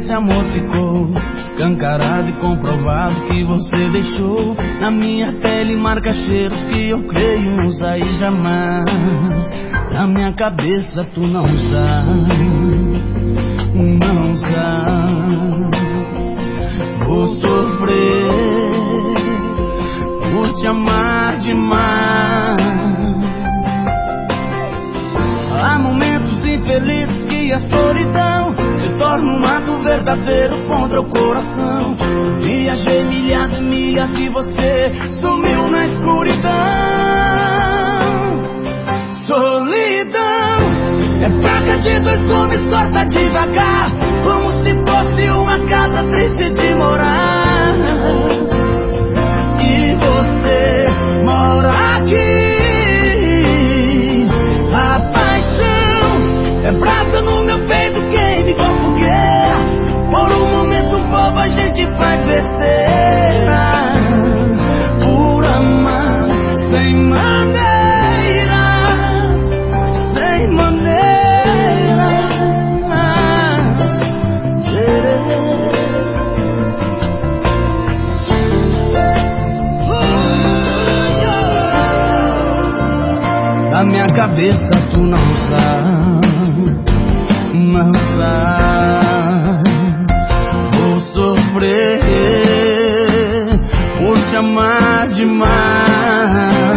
esse amor ficou escancarado e comprovado que você deixou na minha pele marca cheiros que eu creio não sair jamais. Na minha cabeça tu não sabe, não sabe. Torna um ato verdadeiro contra o coração. Viajei milhas e milhas e você sumiu na escuridão. Solidão é faca de dois gumes, corta devagar, como se fosse uma casa triste de morar. Gente faz besteira. Por amar sem maneiras, sem maneiras. Na minha cabeça tu não sabe, não sabe. Amar demais.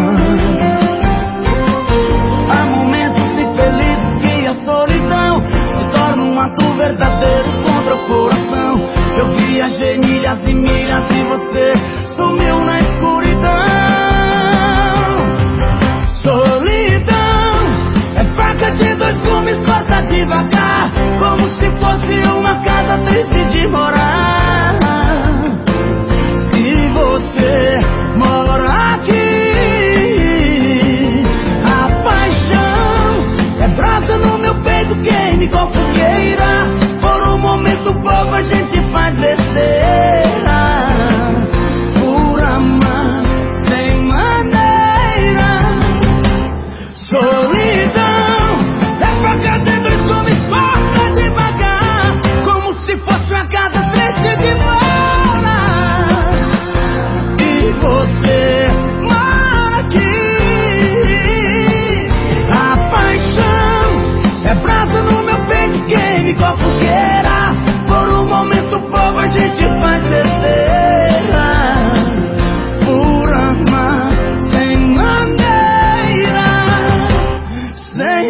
Gente faz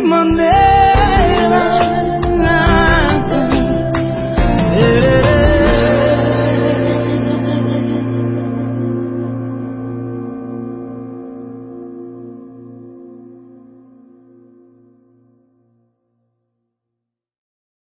my.